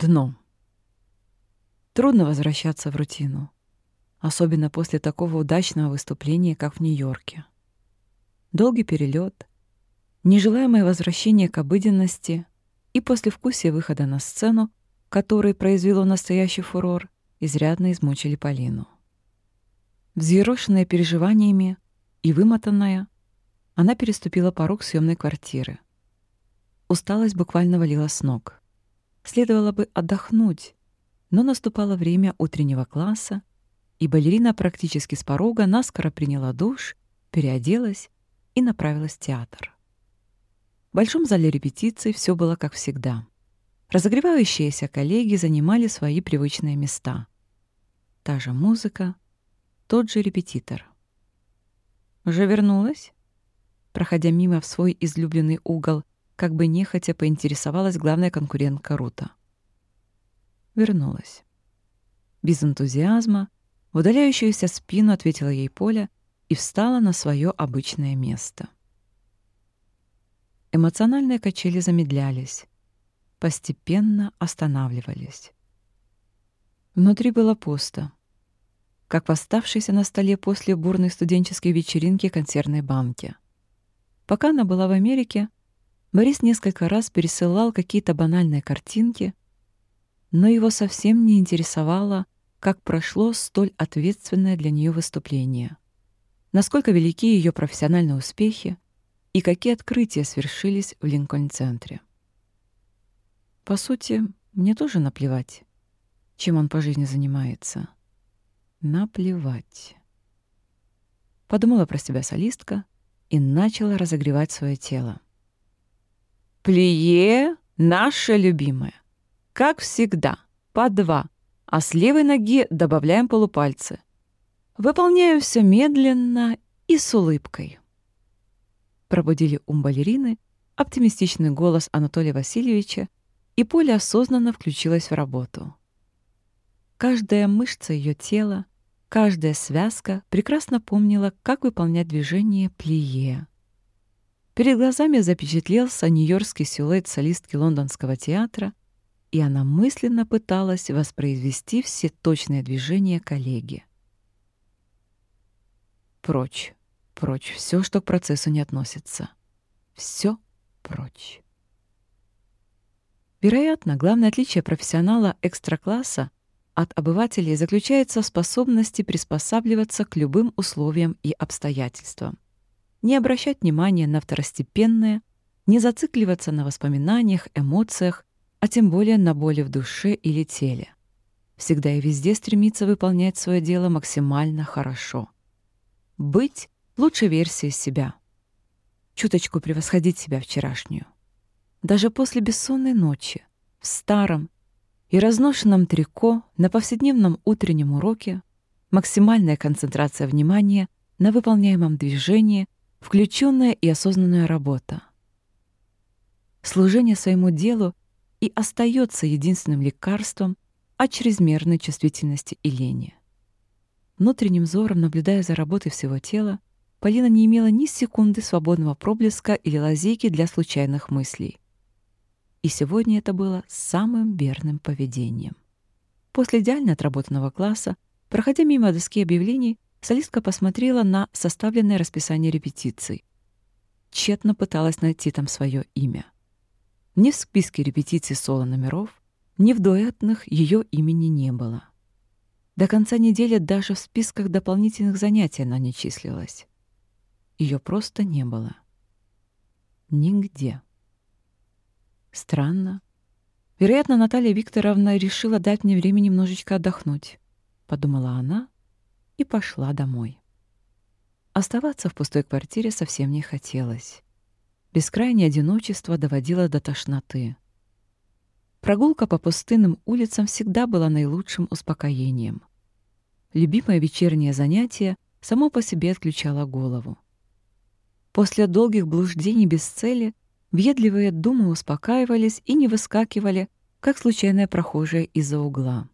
Дно. Трудно возвращаться в рутину, особенно после такого удачного выступления, как в Нью-Йорке. Долгий перелет, нежелаемое возвращение к обыденности и послевкусие выхода на сцену, который произвело настоящий фурор, изрядно измучили Полину. Взъерошенная переживаниями и вымотанная, она переступила порог съемной квартиры. Усталость буквально валила с ног. Следовало бы отдохнуть, но наступало время утреннего класса, и балерина практически с порога наскоро приняла душ, переоделась и направилась в театр. В большом зале репетиций все было как всегда. Разогревающиеся коллеги занимали свои привычные места. Та же музыка, тот же репетитор. «Уже вернулась?» Проходя мимо в свой излюбленный угол, как бы нехотя поинтересовалась главная конкурентка Рута. Вернулась. Без энтузиазма, в удаляющуюся спину ответила ей Поля и встала на свое обычное место. Эмоциональные качели замедлялись, постепенно останавливались. Внутри было пусто, как восставшейся на столе после бурной студенческой вечеринки консервной банки. Пока она была в Америке, Борис несколько раз пересылал какие-то банальные картинки, но его совсем не интересовало, как прошло столь ответственное для нее выступление, насколько велики ее профессиональные успехи и какие открытия свершились в Линкольн-центре. По сути, мне тоже наплевать, чем он по жизни занимается. Наплевать. Подумала про себя солистка и начала разогревать свое тело. Плие наше любимое. Как всегда, по два, а с левой ноги добавляем полупальцы. Выполняем все медленно и с улыбкой. Пробудили ум балерины оптимистичный голос Анатолия Васильевича, и Поля осознанно включилась в работу. Каждая мышца ее тела, каждая связка прекрасно помнила, как выполнять движение плие. Перед глазами запечатлелся нью-йоркский силуэт солистки лондонского театра, и она мысленно пыталась воспроизвести все точные движения коллеги. Прочь, прочь, все, что к процессу не относится. Все прочь. Вероятно, главное отличие профессионала экстракласса от обывателей заключается в способности приспосабливаться к любым условиям и обстоятельствам. Не обращать внимания на второстепенное, не зацикливаться на воспоминаниях, эмоциях, а тем более на боли в душе или теле. Всегда и везде стремиться выполнять свое дело максимально хорошо. Быть лучшей версией себя. Чуточку превосходить себя вчерашнюю. Даже после бессонной ночи, в старом, и разношенном трико на повседневном утреннем уроке максимальная концентрация внимания на выполняемом движении, включенная и осознанная работа. Служение своему делу и остается единственным лекарством от чрезмерной чувствительности и лени. Внутренним взором, наблюдая за работой всего тела, Полина не имела ни секунды свободного проблеска или лазейки для случайных мыслей. И сегодня это было самым верным поведением. После идеально отработанного класса, проходя мимо доски объявлений, солистка посмотрела на составленное расписание репетиций. Тщетно пыталась найти там свое имя. Ни в списке репетиций соло-номеров, ни в дуэтных ее имени не было. До конца недели даже в списках дополнительных занятий она не числилась. Ее просто не было. Нигде. Странно. Вероятно, Наталья Викторовна решила дать мне время немножечко отдохнуть, подумала она и пошла домой. Оставаться в пустой квартире совсем не хотелось. Бескрайнее одиночество доводило до тошноты. Прогулка по пустынным улицам всегда была наилучшим успокоением. Любимое вечернее занятие само по себе отключало голову. После долгих блуждений без цели Въедливые думы успокаивались и не выскакивали, как случайная прохожая из-за угла.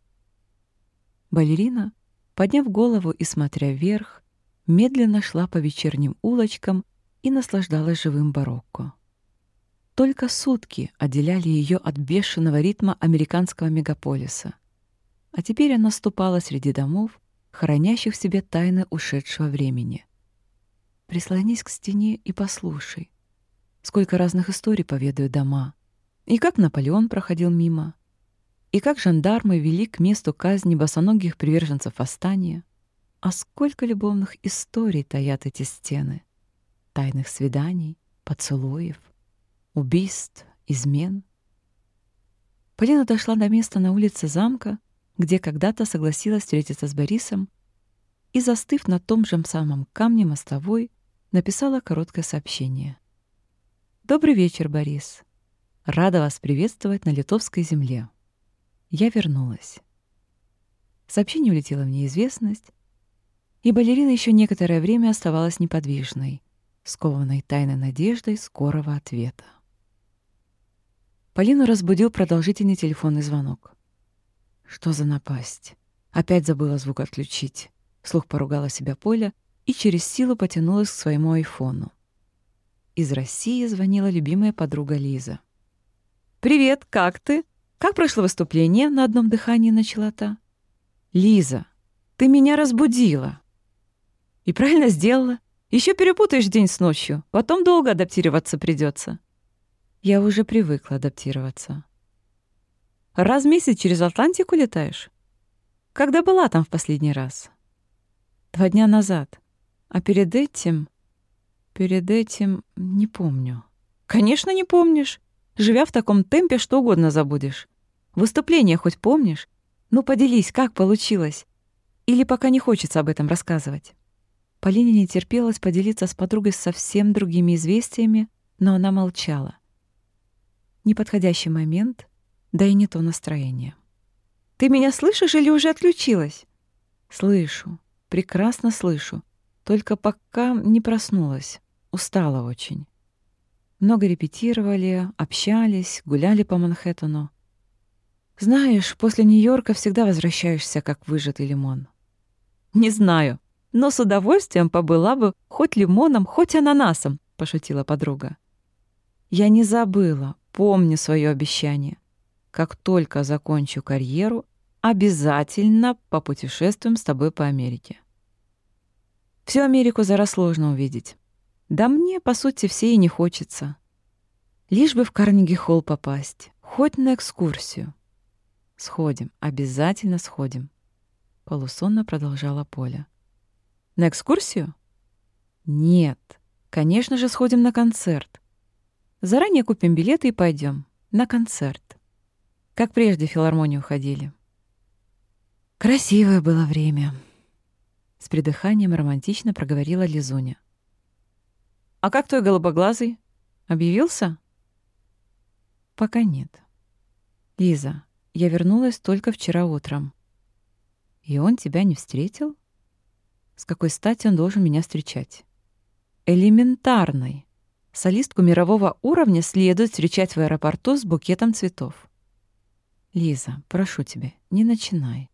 Балерина, подняв голову и смотря вверх, медленно шла по вечерним улочкам и наслаждалась живым барокко. Только сутки отделяли ее от бешеного ритма американского мегаполиса. А теперь она ступала среди домов, хранящих в себе тайны ушедшего времени. Прислонись к стене и послушай. Сколько разных историй поведают дома. И как Наполеон проходил мимо, и как жандармы вели к месту казни босоногих приверженцев восстания. А сколько любовных историй таят эти стены. Тайных свиданий, поцелуев, убийств, измен. Полина дошла до места на улице замка, где когда-то согласилась встретиться с Борисом, и, застыв на том же самом камне мостовой, написала короткое сообщение. «Добрый вечер, Борис. Рада вас приветствовать на литовской земле. Я вернулась». Сообщение улетело в неизвестность, и балерина еще некоторое время оставалась неподвижной, скованной тайной надеждой скорого ответа. Полину разбудил продолжительный телефонный звонок. Что за напасть? Опять забыла звук отключить. Слух поругала себя Поля и через силу потянулась к своему айфону. Из России звонила любимая подруга Лиза. «Привет, как ты? Как прошло выступление?» — на одном дыхании начала та. «Лиза, ты меня разбудила!» «И правильно сделала. Еще перепутаешь день с ночью, потом долго адаптироваться придется. Я уже привыкла адаптироваться. Раз в месяц через Атлантику летаешь? Когда была там в последний раз? Два дня назад. А перед этим... Перед этим... Не помню. Конечно, не помнишь. Живя в таком темпе, что угодно забудешь. Выступление хоть помнишь? Ну, поделись, как получилось. Или пока не хочется об этом рассказывать. Полине не терпелось поделиться с подругой совсем другими известиями, но она молчала. Неподходящий момент, да и не то настроение. «Ты меня слышишь или уже отключилась?» «Слышу. Прекрасно слышу. Только пока не проснулась. Устала очень. Много репетировали, общались, гуляли по Манхэттену. Знаешь, после Нью-Йорка всегда возвращаешься, как выжатый лимон. Не знаю, но с удовольствием побыла бы хоть лимоном, хоть ананасом, пошутила подруга. Я не забыла, помню свое обещание. Как только закончу карьеру, обязательно попутешествуем с тобой по Америке. Всю Америку зараз сложно увидеть. Да мне, по сути, все и не хочется. Лишь бы в Карнеги-холл попасть, хоть на экскурсию. Сходим, обязательно сходим. Полусонно продолжала Поля. На экскурсию? Нет, конечно же, сходим на концерт. Заранее купим билеты и пойдем на концерт. Как прежде в филармонию ходили. Красивое было время. С придыханием романтично проговорила Лизуня. «А как твой голубоглазый? Объявился?» «Пока нет. Лиза, я вернулась только вчера утром. И он тебя не встретил? С какой стати он должен меня встречать? Элементарной. Солистку мирового уровня следует встречать в аэропорту с букетом цветов. Лиза, прошу тебя, не начинай.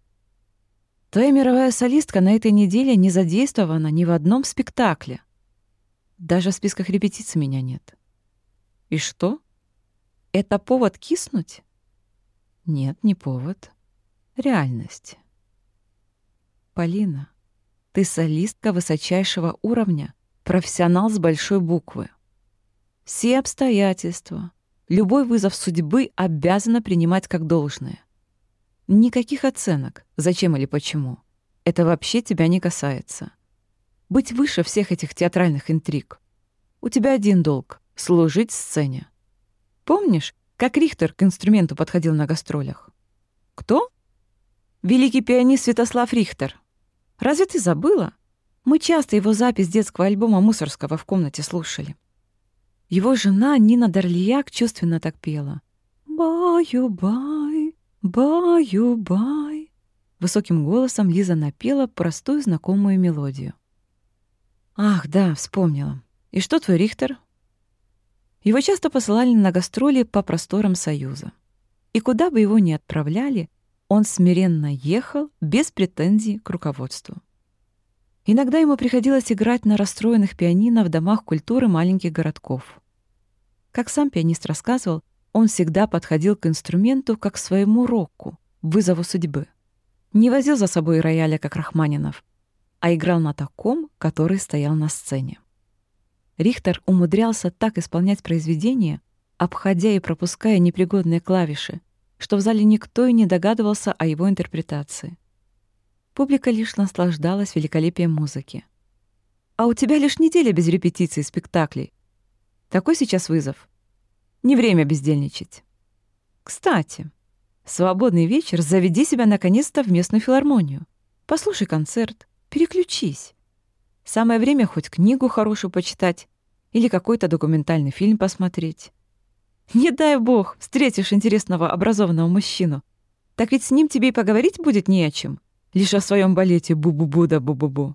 Твоя мировая солистка на этой неделе не задействована ни в одном спектакле. Даже в списках репетиций меня нет. И что? Это повод киснуть? Нет, не повод. Реальность. Полина, ты солистка высочайшего уровня, профессионал с большой буквы. Все обстоятельства, любой вызов судьбы обязана принимать как должное. Никаких оценок, зачем или почему. Это вообще тебя не касается. Быть выше всех этих театральных интриг. У тебя один долг — служить сцене. Помнишь, как Рихтер к инструменту подходил на гастролях? Кто? Великий пианист Святослав Рихтер. Разве ты забыла? Мы часто его запись детского альбома Мусорского в комнате слушали. Его жена Нина Дарлияк чувственно так пела. «Баю-бай, «Баю-бай!» Высоким голосом Лиза напела простую знакомую мелодию. «Ах, да, вспомнила. И что твой Рихтер?» Его часто посылали на гастроли по просторам Союза. И куда бы его ни отправляли, он смиренно ехал без претензий к руководству. Иногда ему приходилось играть на расстроенных пианино в домах культуры маленьких городков. Как сам пианист рассказывал, он всегда подходил к инструменту как к своему року, вызову судьбы. Не возил за собой рояля, как Рахманинов, а играл на таком, который стоял на сцене. Рихтер умудрялся так исполнять произведения, обходя и пропуская непригодные клавиши, что в зале никто и не догадывался о его интерпретации. Публика лишь наслаждалась великолепием музыки. «А у тебя лишь неделя без репетиций спектаклей. Такой сейчас вызов. Не время бездельничать. Кстати, свободный вечер заведи себя наконец-то в местную филармонию. Послушай концерт, переключись. Самое время хоть книгу хорошую почитать или какой-то документальный фильм посмотреть. Не дай бог, встретишь интересного образованного мужчину. Так ведь с ним тебе и поговорить будет не о чем. Лишь о своем балете бу-бу-бу да бу-бу-бу.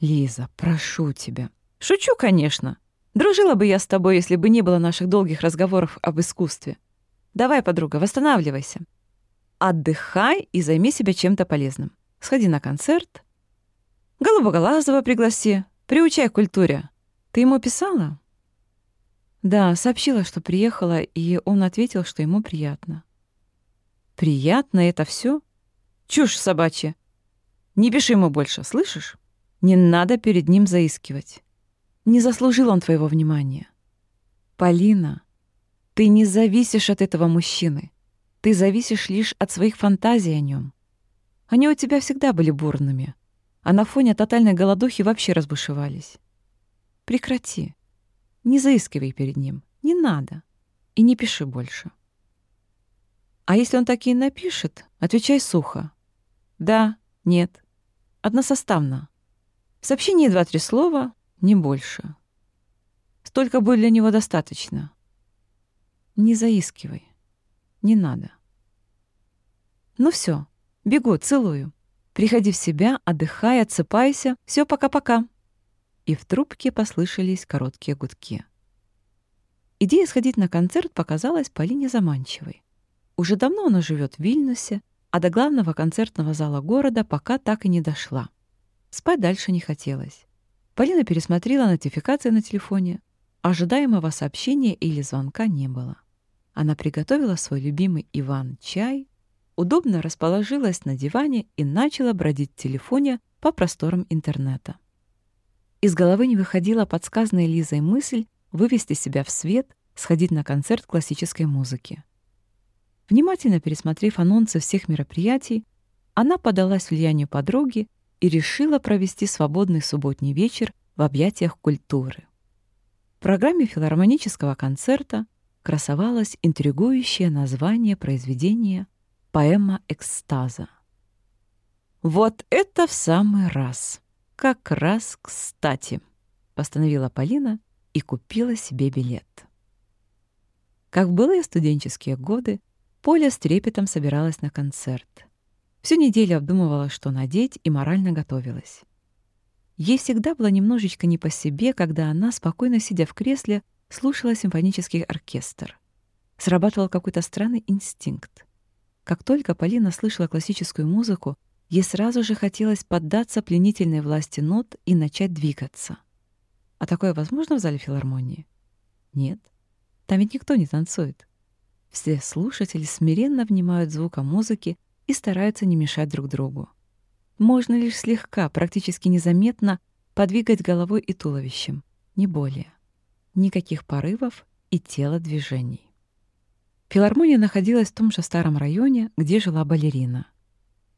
Лиза, прошу тебя. Шучу, конечно. Дружила бы я с тобой, если бы не было наших долгих разговоров об искусстве. Давай, подруга, восстанавливайся. Отдыхай и займи себя чем-то полезным. Сходи на концерт. Голубоголазого пригласи. Приучай к культуре. Ты ему писала? Да, сообщила, что приехала, и он ответил, что ему приятно. Приятно это все? Чушь собачья. Не пиши ему больше, слышишь? Не надо перед ним заискивать. Не заслужил он твоего внимания. Полина, ты не зависишь от этого мужчины. Ты зависишь лишь от своих фантазий о нем. Они у тебя всегда были бурными, а на фоне тотальной голодухи вообще разбушевались. Прекрати. Не заискивай перед ним. Не надо. И не пиши больше. А если он такие напишет, отвечай сухо. Да, нет. Односоставно. В сообщении два-три слова, не больше. Столько будет для него достаточно. Не заискивай. Не надо. Ну все, бегу, целую. Приходи в себя, отдыхай, отсыпайся. Все, пока-пока. И в трубке послышались короткие гудки. Идея сходить на концерт показалась Полине заманчивой. Уже давно она живет в Вильнюсе, а до главного концертного зала города пока так и не дошла. Спать дальше не хотелось. Полина пересмотрела нотификации на телефоне. Ожидаемого сообщения или звонка не было. Она приготовила свой любимый Иван-чай, удобно расположилась на диване и начала бродить в телефоне по просторам интернета. Из головы не выходила подсказанная Лизой мысль вывести себя в свет, сходить на концерт классической музыки. Внимательно пересмотрев анонсы всех мероприятий, она подалась влиянию подруги и решила провести свободный субботний вечер в объятиях культуры. В программе филармонического концерта красовалось интригующее название произведения «Поэма экстаза». «Вот это в самый раз! Как раз кстати!» — постановила Полина и купила себе билет. Как было и студенческие годы, Поля с трепетом собиралась на концерт. Всю неделю обдумывала, что надеть, и морально готовилась. Ей всегда было немножечко не по себе, когда она, спокойно сидя в кресле, слушала симфонический оркестр. Срабатывал какой-то странный инстинкт. Как только Полина слышала классическую музыку, ей сразу же хотелось поддаться пленительной власти нот и начать двигаться. А такое возможно в зале филармонии? Нет. Там ведь никто не танцует. Все слушатели смиренно внимают звуком музыки и стараются не мешать друг другу. Можно лишь слегка, практически незаметно подвигать головой и туловищем, не более. Никаких порывов и телодвижений. Филармония находилась в том же старом районе, где жила балерина.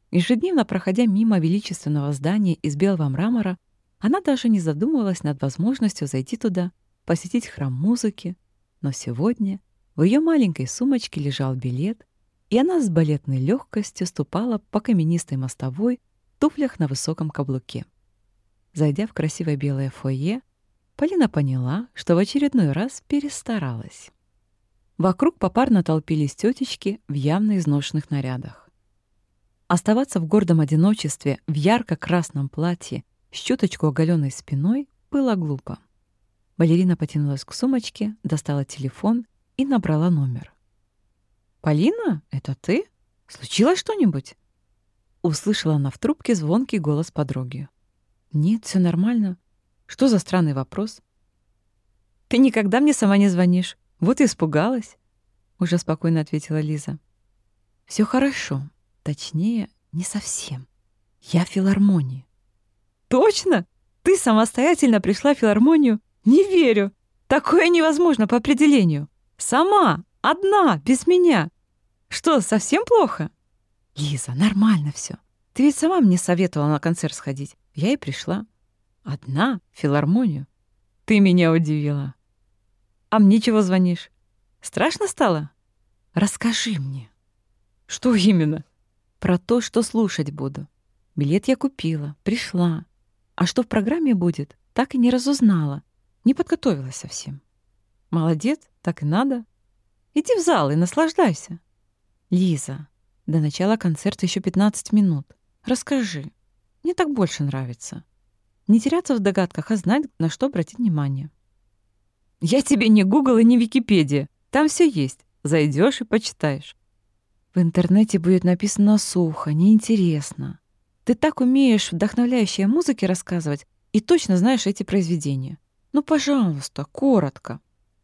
Ежедневно проходя мимо величественного здания из белого мрамора, она даже не задумывалась над возможностью зайти туда, посетить храм музыки, но сегодня в ее маленькой сумочке лежал билет, и она с балетной легкостью ступала по каменистой мостовой в туфлях на высоком каблуке. Зайдя в красивое белое фойе, Полина поняла, что в очередной раз перестаралась. Вокруг попарно толпились тетечки в явно изношенных нарядах. Оставаться в гордом одиночестве в ярко-красном платье с чуточку оголенной спиной было глупо. Балерина потянулась к сумочке, достала телефон и набрала номер. «Полина, это ты? Случилось что-нибудь?» Услышала она в трубке звонкий голос подруги. «Нет, все нормально. Что за странный вопрос?» «Ты никогда мне сама не звонишь. Вот и испугалась, уже спокойно ответила Лиза. Все хорошо. Точнее, не совсем. Я в филармонии. Точно? Ты самостоятельно пришла в филармонию? Не верю. Такое невозможно по определению. Сама, одна, без меня. Что, совсем плохо? Лиза, нормально все. Ты ведь сама мне советовала на концерт сходить. Я и пришла. Одна, в филармонию. Ты меня удивила. А мне чего звонишь? Страшно стало? Расскажи мне. Что именно? Про то, что слушать буду. Билет я купила, пришла. А что в программе будет, так и не разузнала. Не подготовилась совсем. Молодец, так и надо. Иди в зал и наслаждайся. Лиза, до начала концерта еще 15 минут. Расскажи. Мне так больше нравится. Не теряться в догадках, а знать, на что обратить внимание. Я тебе не Google и не Википедия. Там все есть. Зайдешь и почитаешь. В интернете будет написано сухо, неинтересно. Ты так умеешь вдохновляющие музыки рассказывать и точно знаешь эти произведения. Ну, пожалуйста, коротко.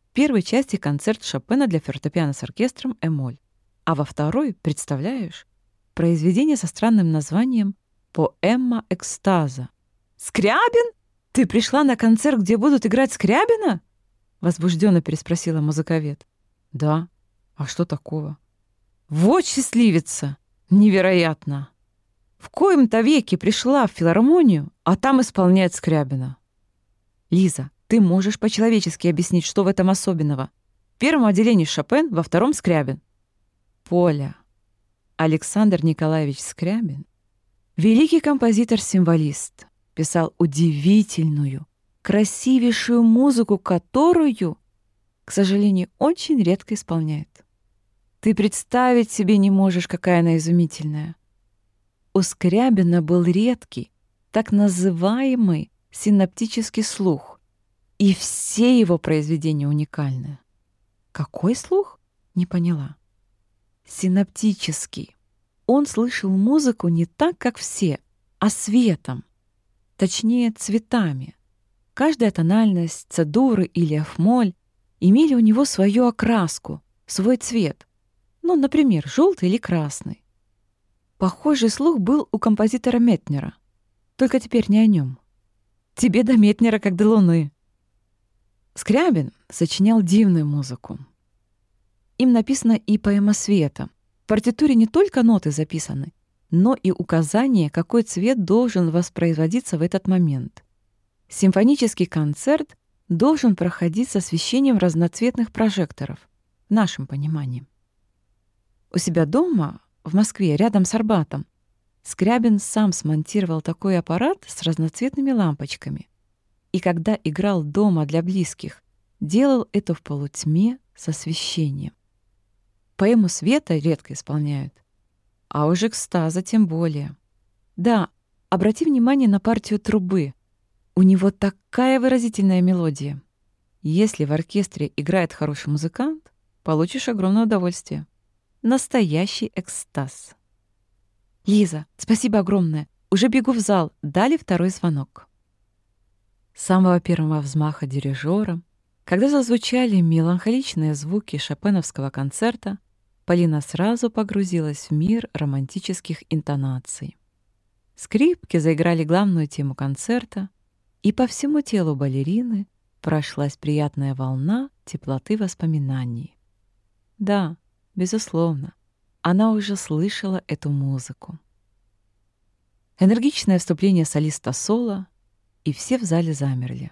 В первой части концерт Шопена для фортепиано с оркестром «Эмоль». А во второй, представляешь, произведение со странным названием «Поэма экстаза». «Скрябин? Ты пришла на концерт, где будут играть Скрябина?» Возбужденно переспросила музыковед. «Да. А что такого?» «Вот счастливица! Невероятно!» В коем-то веке пришла в филармонию, а там исполняет Скрябина. Лиза, ты можешь по-человечески объяснить, что в этом особенного? В первом отделении Шопен, во втором Скрябин. Поля. Александр Николаевич Скрябин, великий композитор-символист, писал удивительную, красивейшую музыку, которую, к сожалению, очень редко исполняет. Ты представить себе не можешь, какая она изумительная. У Скрябина был редкий, так называемый синаптический слух, и все его произведения уникальны. Какой слух? Не поняла. Синаптический. Он слышал музыку не так, как все, а светом, точнее цветами. Каждая тональность, цедуры или афмоль имели у него свою окраску, свой цвет. Ну, например, желтый или красный. Похожий слух был у композитора Метнера, только теперь не о нем. Тебе до Метнера как до Луны. Скрябин сочинял дивную музыку. Им написана и поэма света. В партитуре не только ноты записаны, но и указание, какой цвет должен воспроизводиться в этот момент. Симфонический концерт должен проходить с освещением разноцветных прожекторов, в нашем понимании. У себя дома, в Москве, рядом с Арбатом, Скрябин сам смонтировал такой аппарат с разноцветными лампочками. И когда играл дома для близких, делал это в полутьме с освещением. Поэму света редко исполняют, а уж экстаза тем более. Да, обрати внимание на партию трубы. У него такая выразительная мелодия. Если в оркестре играет хороший музыкант, получишь огромное удовольствие. Настоящий экстаз. «Лиза, спасибо огромное. Уже бегу в зал. Дали второй звонок». С самого первого взмаха дирижера, когда зазвучали меланхоличные звуки шопеновского концерта, Полина сразу погрузилась в мир романтических интонаций. Скрипки заиграли главную тему концерта, и по всему телу балерины прошлась приятная волна теплоты воспоминаний. Да, безусловно, она уже слышала эту музыку. Энергичное вступление солиста соло, и все в зале замерли.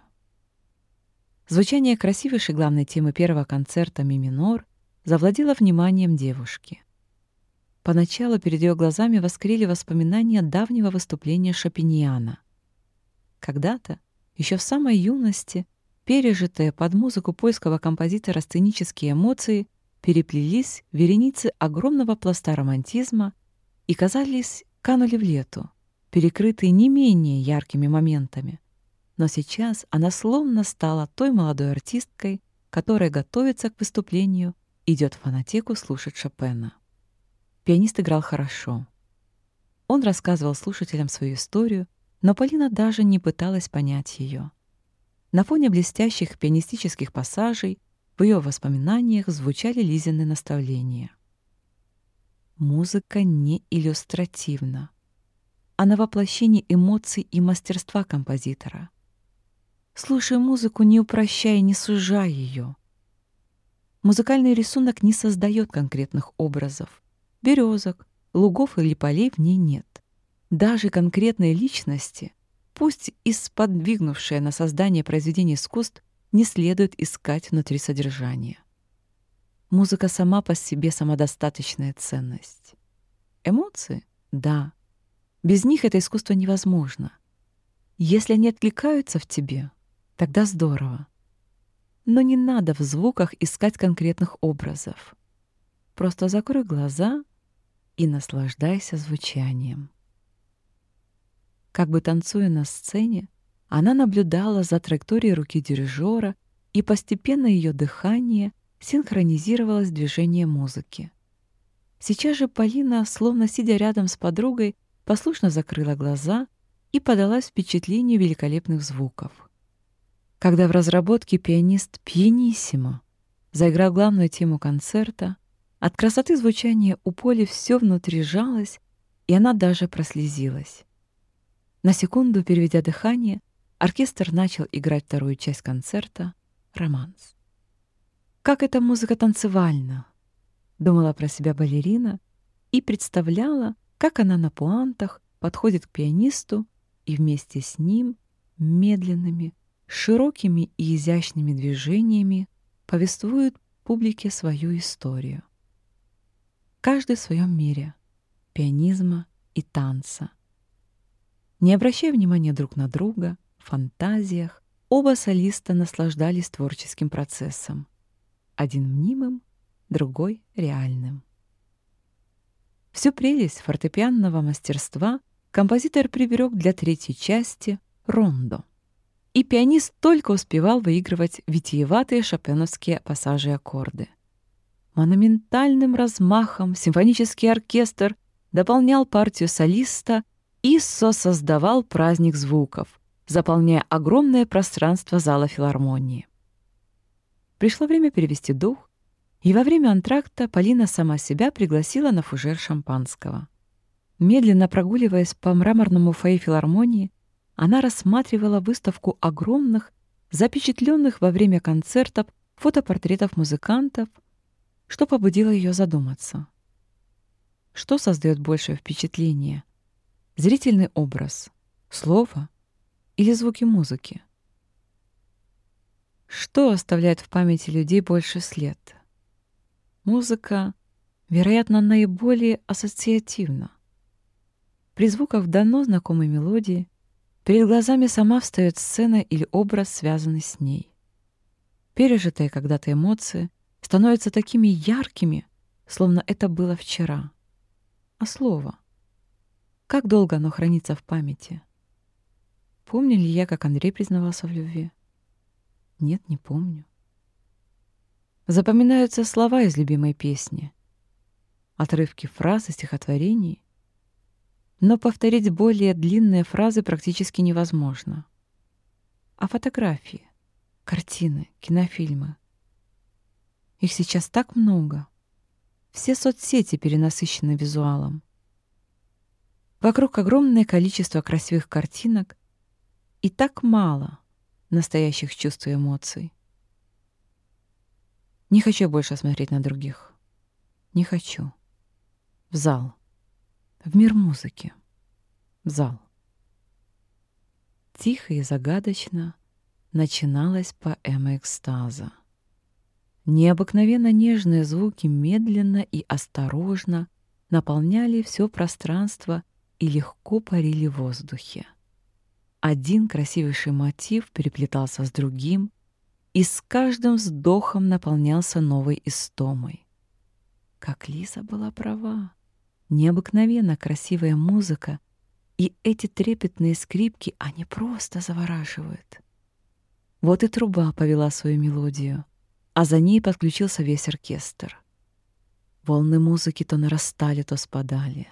Звучание красивейшей главной темы первого концерта «Ми минор» завладело вниманием девушки. Поначалу перед ее глазами воскрели воспоминания давнего выступления Шопиньяна. Когда-то, еще в самой юности, пережитые под музыку польского композитора сценические эмоции переплелись в вереницы огромного пласта романтизма и, казались, канули в лету, перекрытые не менее яркими моментами. Но сейчас она словно стала той молодой артисткой, которая готовится к выступлению, идет в фонотеку слушать Шопена. Пианист играл хорошо. Он рассказывал слушателям свою историю, но Полина даже не пыталась понять ее. На фоне блестящих пианистических пассажей в ее воспоминаниях звучали Лизины наставления. Музыка не иллюстративна, а на воплощение эмоций и мастерства композитора. Слушай музыку, не упрощая, не сужай ее. Музыкальный рисунок не создает конкретных образов. Березок, лугов или полей в ней нет. Даже конкретной личности, пусть и сподвигнувшая на создание произведения искусств, не следует искать внутри содержания. Музыка сама по себе самодостаточная ценность. Эмоции? Да. Без них это искусство невозможно. Если они откликаются в тебе, тогда здорово. Но не надо в звуках искать конкретных образов. Просто закрой глаза и наслаждайся звучанием. Как бы танцуя на сцене, она наблюдала за траекторией руки дирижера, и постепенно ее дыхание синхронизировалось с движением музыки. Сейчас же Полина, словно сидя рядом с подругой, послушно закрыла глаза и подалась впечатлению великолепных звуков. Когда в разработке пианист пьяниссимо заиграл главную тему концерта, от красоты звучания у Поли все внутри жалось, и она даже прослезилась. На секунду, переведя дыхание, оркестр начал играть вторую часть концерта «Романс». «Как эта музыка танцевальна!» — думала про себя балерина и представляла, как она на пуантах подходит к пианисту и вместе с ним медленными, широкими и изящными движениями повествует публике свою историю. Каждый в своем мире пианизма и танца. Не обращая внимания друг на друга, в фантазиях, оба солиста наслаждались творческим процессом. Один мнимым, другой реальным. Всю прелесть фортепианного мастерства композитор приберег для третьей части «Рондо». И пианист только успевал выигрывать витиеватые шопеновские пассажи и аккорды. Монументальным размахом симфонический оркестр дополнял партию солиста и сосоздавал праздник звуков, заполняя огромное пространство зала филармонии. Пришло время перевести дух и во время антракта Полина сама себя пригласила на фужер шампанского. Медленно прогуливаясь по мраморному фойе филармонии, она рассматривала выставку огромных, запечатленных во время концертов фотопортретов музыкантов, что побудило ее задуматься. Что создает большее впечатление? Зрительный образ, слово или звуки музыки? Что оставляет в памяти людей больше след? Музыка, вероятно, наиболее ассоциативна. При звуках давно знакомой мелодии перед глазами сама встает сцена или образ, связанный с ней. Пережитые когда-то эмоции становятся такими яркими, словно это было вчера. А слово? Как долго оно хранится в памяти? Помню ли я, как Андрей признавался в любви? Нет, не помню. Запоминаются слова из любимой песни, отрывки фраз и стихотворений, но повторить более длинные фразы практически невозможно. А фотографии, картины, кинофильмы. Их сейчас так много. Все соцсети перенасыщены визуалом. Вокруг огромное количество красивых картинок и так мало настоящих чувств и эмоций. Не хочу больше смотреть на других. Не хочу. В зал. В мир музыки. В зал. Тихо и загадочно начиналась поэма экстаза. Необыкновенно нежные звуки медленно и осторожно наполняли все пространство и легко парили в воздухе. Один красивейший мотив переплетался с другим, и с каждым вздохом наполнялся новой истомой. Как Лиза была права. Необыкновенно красивая музыка, и эти трепетные скрипки, они просто завораживают. Вот и труба повела свою мелодию, а за ней подключился весь оркестр. Волны музыки то нарастали, то спадали.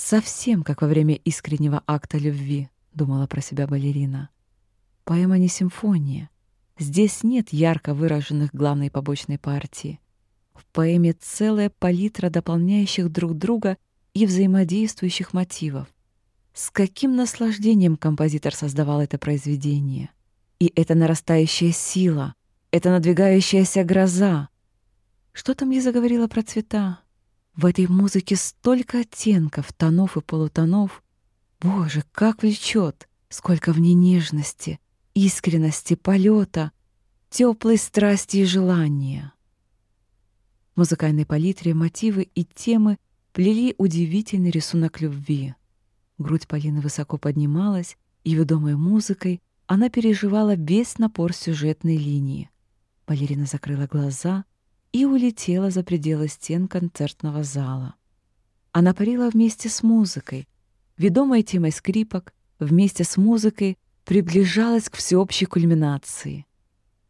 Совсем как во время искреннего акта любви, думала про себя балерина. Поэма не симфония, Здесь нет ярко выраженных главной и побочной партии. В поэме целая палитра дополняющих друг друга и взаимодействующих мотивов. С каким наслаждением композитор создавал это произведение. И эта нарастающая сила, эта надвигающаяся гроза. Что там Лиза говорила про цвета? В этой музыке столько оттенков, тонов и полутонов. Боже, как влечет! Сколько в ней нежности, искренности, полета, теплой страсти и желания. В музыкальной палитре мотивы и темы плели удивительный рисунок любви. Грудь Полины высоко поднималась, и, ведомая музыкой, она переживала весь напор сюжетной линии. Балерина закрыла глаза и улетела за пределы стен концертного зала. Она парила вместе с музыкой, ведомая темой скрипок, вместе с музыкой приближалась к всеобщей кульминации.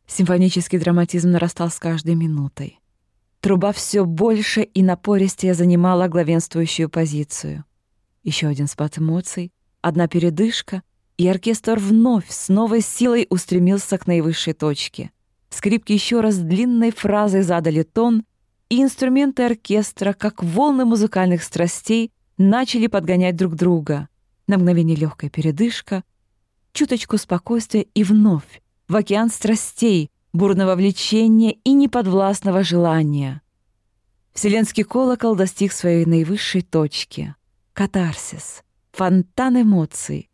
Симфонический драматизм нарастал с каждой минутой. Труба все больше и напористее занимала главенствующую позицию. Еще один спад эмоций, одна передышка, и оркестр вновь с новой силой устремился к наивысшей точке. Скрипки еще раз длинной фразой задали тон, и инструменты оркестра, как волны музыкальных страстей, начали подгонять друг друга. На мгновение легкая передышка, чуточку спокойствия и вновь в океан страстей, бурного влечения и неподвластного желания. Вселенский колокол достиг своей наивысшей точки. Катарсис, фонтан эмоций.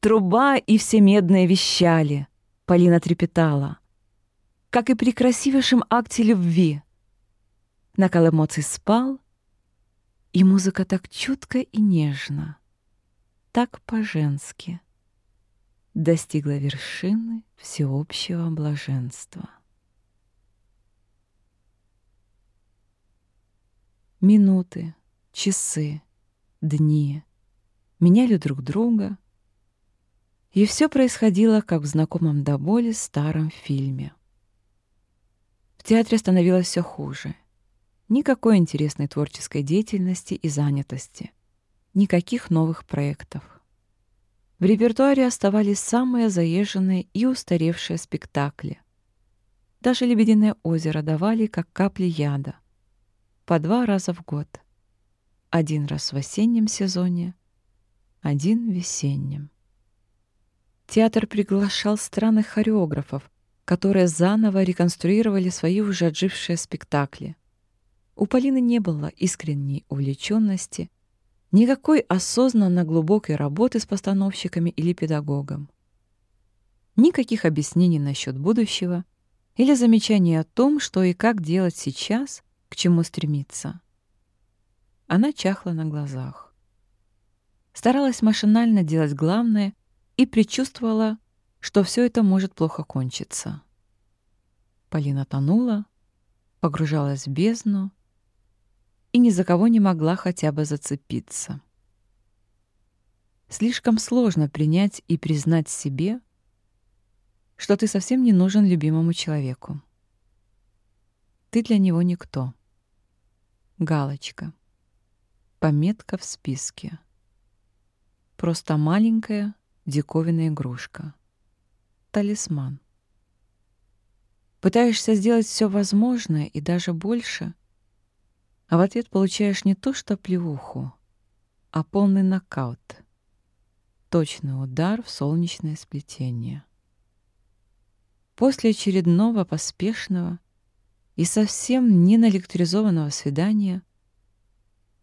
Труба и все медные вещали. Полина трепетала. Как и при красивейшем акте любви. Накал эмоций спал, и музыка так чутко и нежно, так по-женски достигла вершины всеобщего блаженства. Минуты, часы, дни меняли друг друга, и все происходило, как в знакомом до боли старом фильме. В театре становилось все хуже. Никакой интересной творческой деятельности и занятости. Никаких новых проектов. В репертуаре оставались самые заезженные и устаревшие спектакли. Даже «Лебединое озеро» давали как капли яда. По два раза в год. Один раз в осеннем сезоне, один в весеннем. Театр приглашал странных хореографов, которые заново реконструировали свои уже отжившие спектакли. У Полины не было искренней увлеченности Никакой осознанно глубокой работы с постановщиками или педагогом. Никаких объяснений насчет будущего или замечаний о том, что и как делать сейчас, к чему стремиться. Она чахла на глазах. Старалась машинально делать главное и предчувствовала, что все это может плохо кончиться. Полина тонула, погружалась в бездну, и ни за кого не могла хотя бы зацепиться. Слишком сложно принять и признать себе, что ты совсем не нужен любимому человеку. Ты для него никто. Галочка. Пометка в списке. Просто маленькая диковинная игрушка. Талисман. Пытаешься сделать все возможное и даже больше — а в ответ получаешь не то что плевуху, а полный нокаут. Точный удар в солнечное сплетение. После очередного поспешного и совсем не наэлектризованного свидания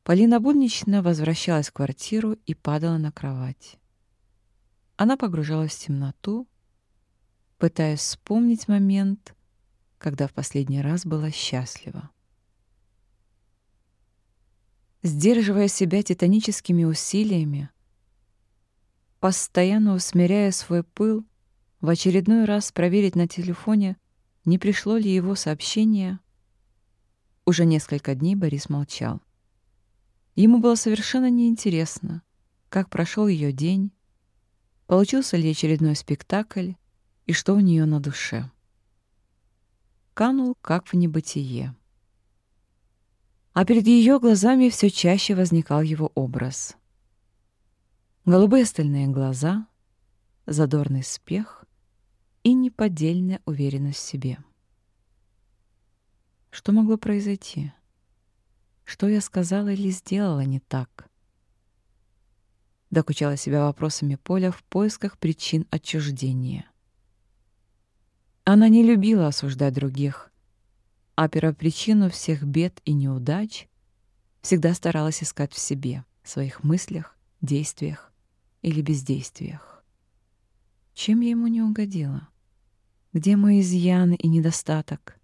Полина Бульнична возвращалась в квартиру и падала на кровать. Она погружалась в темноту, пытаясь вспомнить момент, когда в последний раз была счастлива. Сдерживая себя титаническими усилиями, постоянно усмиряя свой пыл, в очередной раз проверить на телефоне, не пришло ли его сообщение. Уже несколько дней Борис молчал. Ему было совершенно неинтересно, как прошел ее день, получился ли очередной спектакль и что у нее на душе. Канул как в небытие а перед ее глазами все чаще возникал его образ. Голубые стальные глаза, задорный спех, и неподдельная уверенность в себе. Что могло произойти? Что я сказала или сделала не так? Докучала себя вопросами Поля в поисках причин отчуждения. Она не любила осуждать других, а первопричину всех бед и неудач всегда старалась искать в себе, в своих мыслях, действиях или бездействиях. Чем я ему не угодила? Где мои изъяны и недостаток?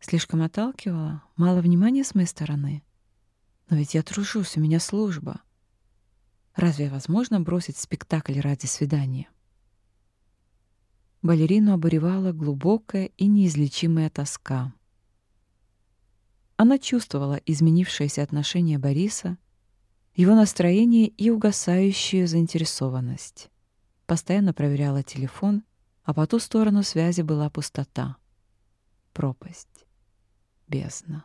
Слишком отталкивала? Мало внимания с моей стороны? Но ведь я тружусь, у меня служба. Разве возможно бросить спектакль ради свидания? Балерину обуревала глубокая и неизлечимая тоска. Она чувствовала изменившееся отношение Бориса, его настроение и угасающую заинтересованность. Постоянно проверяла телефон, а по ту сторону связи была пустота, пропасть, бездна.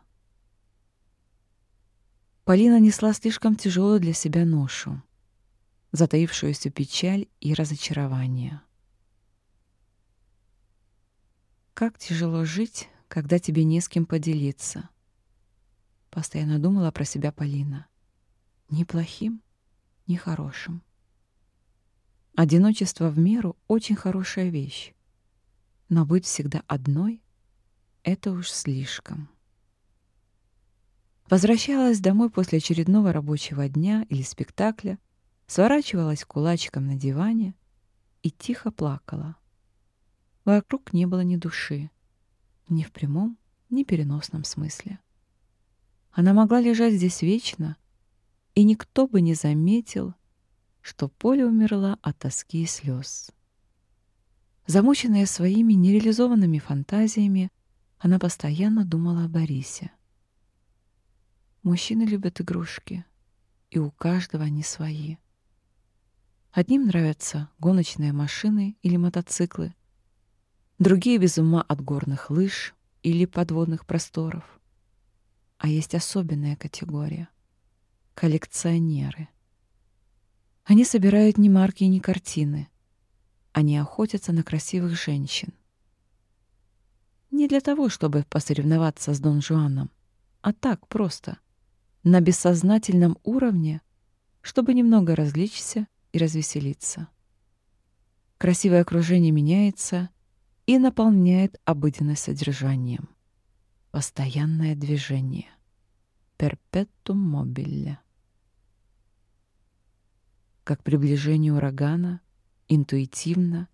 Полина несла слишком тяжелую для себя ношу, затаившуюся печаль и разочарование. Как тяжело жить, когда тебе не с кем поделиться. Постоянно думала про себя Полина. Ни плохим, ни хорошим. Одиночество в меру — очень хорошая вещь. Но быть всегда одной — это уж слишком. Возвращалась домой после очередного рабочего дня или спектакля, сворачивалась кулачиком на диване и тихо плакала. Вокруг не было ни души, ни в прямом, ни переносном смысле. Она могла лежать здесь вечно, и никто бы не заметил, что Поля умерла от тоски и слез. Замученная своими нереализованными фантазиями, она постоянно думала о Борисе. Мужчины любят игрушки, и у каждого они свои. Одним нравятся гоночные машины или мотоциклы, другие без ума от горных лыж или подводных просторов. А есть особенная категория — коллекционеры. Они собирают ни марки, ни картины. Они охотятся на красивых женщин. Не для того, чтобы посоревноваться с Дон Жуаном, а так просто, на бессознательном уровне, чтобы немного развлечься и развеселиться. Красивое окружение меняется — и наполняет обыденность содержанием. Постоянное движение. Перпетум мобиле. Как приближение урагана, интуитивно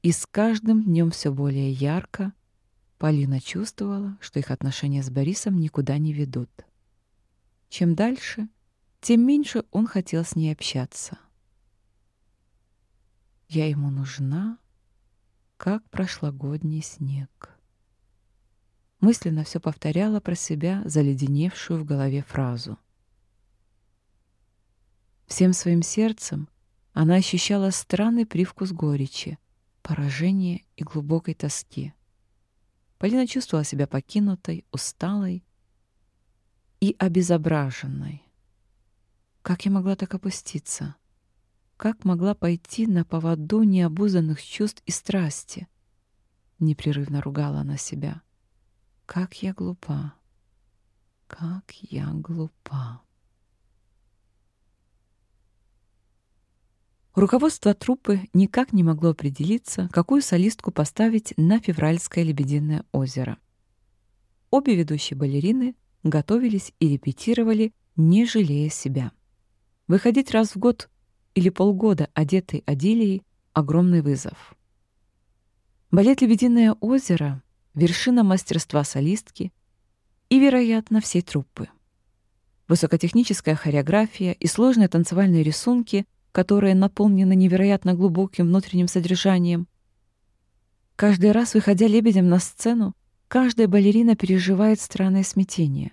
и с каждым днем все более ярко, Полина чувствовала, что их отношения с Борисом никуда не ведут. Чем дальше, тем меньше он хотел с ней общаться. «Я ему нужна», как прошлогодний снег. Мысленно все повторяла про себя заледеневшую в голове фразу. Всем своим сердцем она ощущала странный привкус горечи, поражения и глубокой тоски. Полина чувствовала себя покинутой, усталой и обезображенной. Как я могла так опуститься? Как могла пойти на поводу необузанных чувств и страсти? Непрерывно ругала она себя. Как я глупа! Как я глупа! Руководство труппы никак не могло определиться, какую солистку поставить на февральское лебединое озеро. Обе ведущие балерины готовились и репетировали, не жалея себя. Выходить раз в год или полгода одетой Адилией — огромный вызов. Балет «Лебединое озеро» — вершина мастерства солистки и, вероятно, всей труппы. Высокотехническая хореография и сложные танцевальные рисунки, которые наполнены невероятно глубоким внутренним содержанием. Каждый раз, выходя лебедем на сцену, каждая балерина переживает странное смятение.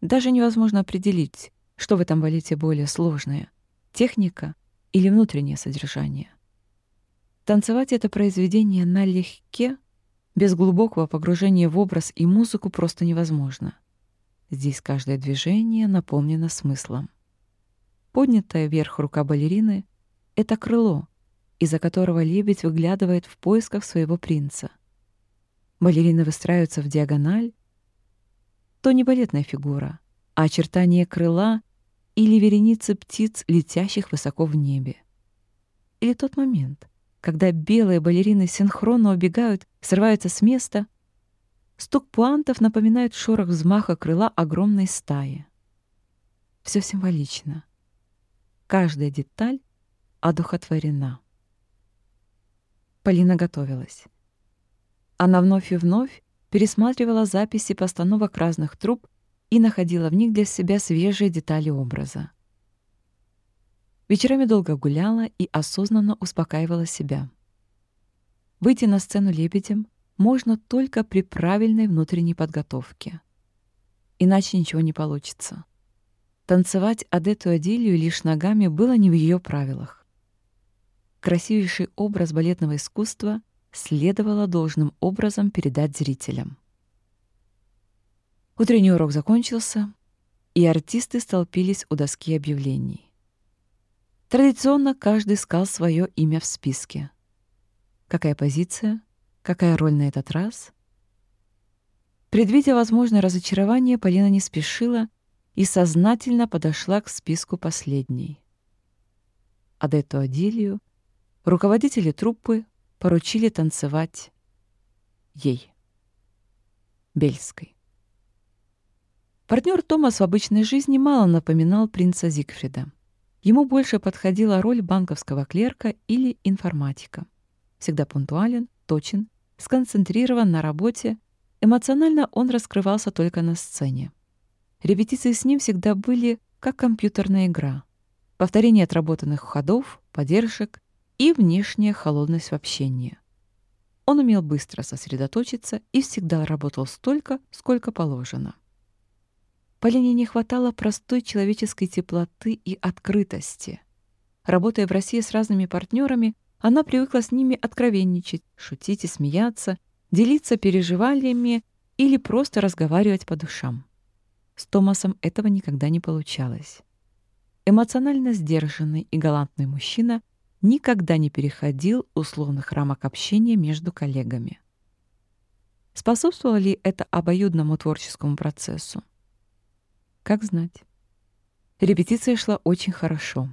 Даже невозможно определить, что в этом балете более сложное — техника или внутреннее содержание. Танцевать это произведение налегке, без глубокого погружения в образ и музыку просто невозможно. Здесь каждое движение наполнено смыслом. Поднятая вверх рука балерины — это крыло, из-за которого лебедь выглядывает в поисках своего принца. Балерины выстраиваются в диагональ, то не балетная фигура, а очертание крыла или вереницы птиц, летящих высоко в небе. Или тот момент, когда белые балерины синхронно убегают, срываются с места, стук пуантов напоминает шорох взмаха крыла огромной стаи. Все символично. Каждая деталь одухотворена. Полина готовилась. Она вновь и вновь пересматривала записи постановок разных труп и находила в них для себя свежие детали образа. Вечерами долго гуляла и осознанно успокаивала себя. Выйти на сцену лебедем можно только при правильной внутренней подготовке. Иначе ничего не получится. Танцевать Адету Адилию лишь ногами было не в ее правилах. Красивейший образ балетного искусства следовало должным образом передать зрителям. Утренний урок закончился, и артисты столпились у доски объявлений. Традиционно каждый искал свое имя в списке. Какая позиция, какая роль на этот раз? Предвидя возможное разочарование, Полина не спешила и сознательно подошла к списку последней. Адету Адилию руководители труппы поручили танцевать ей, Бельской. Партнер Томас в обычной жизни мало напоминал принца Зигфрида. Ему больше подходила роль банковского клерка или информатика. Всегда пунктуален, точен, сконцентрирован на работе, эмоционально он раскрывался только на сцене. Репетиции с ним всегда были как компьютерная игра. Повторение отработанных ходов, поддержек и внешняя холодность в общении. Он умел быстро сосредоточиться и всегда работал столько, сколько положено. Полине не хватало простой человеческой теплоты и открытости. Работая в России с разными партнерами, она привыкла с ними откровенничать, шутить и смеяться, делиться переживаниями или просто разговаривать по душам. С Томасом этого никогда не получалось. Эмоционально сдержанный и галантный мужчина никогда не переходил условных рамок общения между коллегами. Способствовало ли это обоюдному творческому процессу? Как знать. Репетиция шла очень хорошо.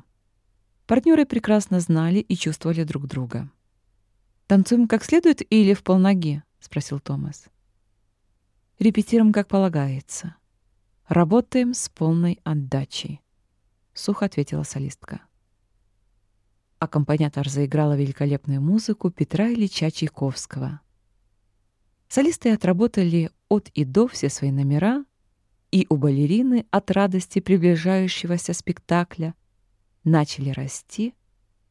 Партнеры прекрасно знали и чувствовали друг друга. «Танцуем как следует или в полноги?» — спросил Томас. «Репетируем, как полагается. Работаем с полной отдачей», — сухо ответила солистка. Аккомпаниатор заиграла великолепную музыку Петра Ильича Чайковского. Солисты отработали от и до все свои номера, и у балерины от радости приближающегося спектакля начали расти